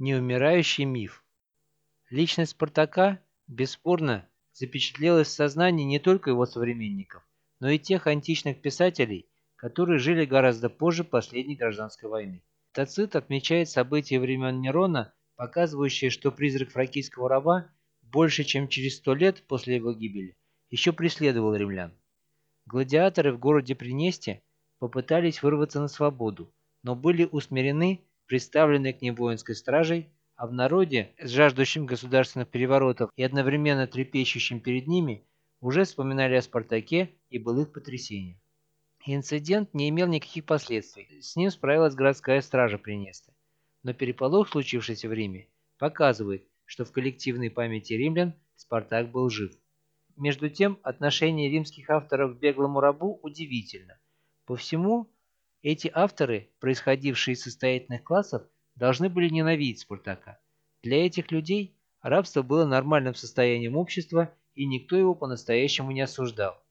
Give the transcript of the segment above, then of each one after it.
неумирающий миф. Личность Спартака, бесспорно, запечатлелась в сознании не только его современников, но и тех античных писателей, которые жили гораздо позже последней гражданской войны. Тацит отмечает события времен Нерона, показывающие, что призрак фракийского раба больше чем через сто лет после его гибели еще преследовал римлян. Гладиаторы в городе Принесте попытались вырваться на свободу, но были усмирены представленной к ним воинской стражей, а в народе, жаждущем государственных переворотов и одновременно трепещущим перед ними, уже вспоминали о Спартаке и былых потрясениях. Инцидент не имел никаких последствий, с ним справилась городская стража Принеста. Но переполох, случившийся в Риме, показывает, что в коллективной памяти римлян Спартак был жив. Между тем, отношение римских авторов к беглому рабу удивительно. По всему, эти авторы, происходившие из состоятельных классов, должны были ненавидеть Спартака. Для этих людей рабство было нормальным состоянием общества, и никто его по-настоящему не осуждал.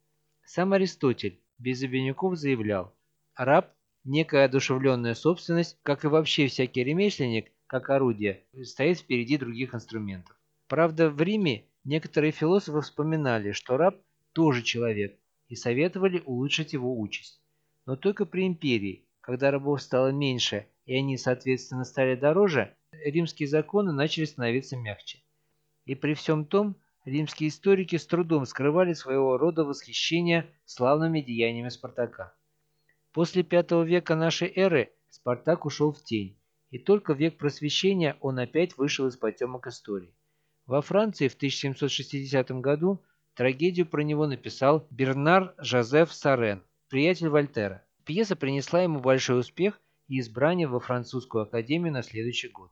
Сам Аристотель без обиняков заявлял, раб – некая одушевленная собственность, как и вообще всякий ремесленник, как орудие, стоит впереди других инструментов. Правда, в Риме некоторые философы вспоминали, что раб тоже человек, и советовали улучшить его участь. Но только при империи, когда рабов стало меньше и они, соответственно, стали дороже, римские законы начали становиться мягче. И при всем том, римские историки с трудом скрывали своего рода восхищение славными деяниями Спартака. После V века нашей эры Спартак ушел в тень, и только век просвещения он опять вышел из потемок истории. Во Франции в 1760 году трагедию про него написал Бернар Жозеф Сарен, приятель Вольтера. Пьеса принесла ему большой успех и избрание во французскую академию на следующий год.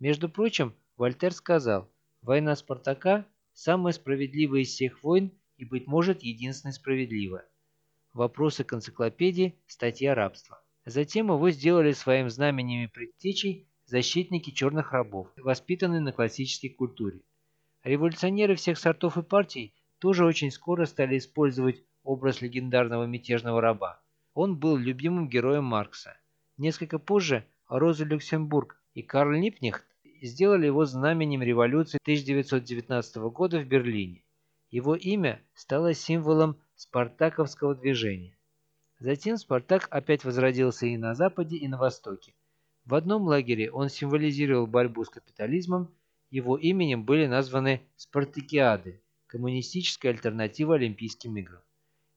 Между прочим, Вольтер сказал, «Война Спартака – самая справедливая из всех войн и, быть может, единственная справедливая». Вопросы к энциклопедии, статья рабства. Затем его сделали своим знаменем и предтечей защитники черных рабов, воспитанные на классической культуре. Революционеры всех сортов и партий тоже очень скоро стали использовать образ легендарного мятежного раба. Он был любимым героем Маркса. Несколько позже Роза Люксембург и Карл Липнихт сделали его знаменем революции 1919 года в Берлине. Его имя стало символом спартаковского движения. Затем Спартак опять возродился и на Западе, и на Востоке. В одном лагере он символизировал борьбу с капитализмом, его именем были названы спартакиады, коммунистическая альтернатива Олимпийским играм.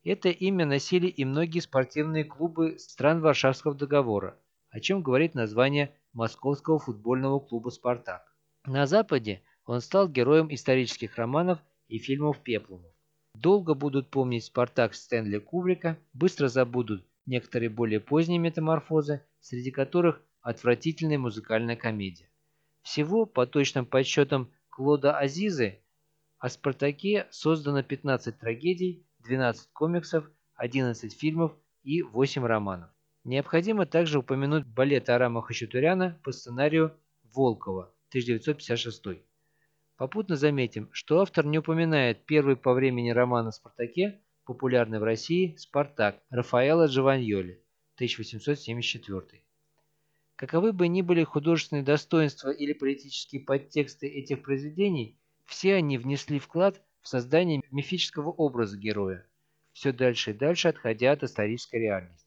Это имя носили и многие спортивные клубы стран Варшавского договора, о чем говорит название Московского футбольного клуба «Спартак». На Западе он стал героем исторических романов и фильмов Пеплумов. Долго будут помнить «Спартак» Стэнли Кубрика, быстро забудут некоторые более поздние метаморфозы, среди которых отвратительная музыкальная комедия. Всего, по точным подсчетам Клода Азизы, о «Спартаке» создано 15 трагедий, 12 комиксов, 11 фильмов и 8 романов. Необходимо также упомянуть балет Арама Хачатуряна по сценарию Волкова 1956. Попутно заметим, что автор не упоминает первый по времени роман о Спартаке, популярный в России «Спартак» Рафаэла Джованьоли 1874. Каковы бы ни были художественные достоинства или политические подтексты этих произведений, все они внесли вклад в создание мифического образа героя, все дальше и дальше отходя от исторической реальности.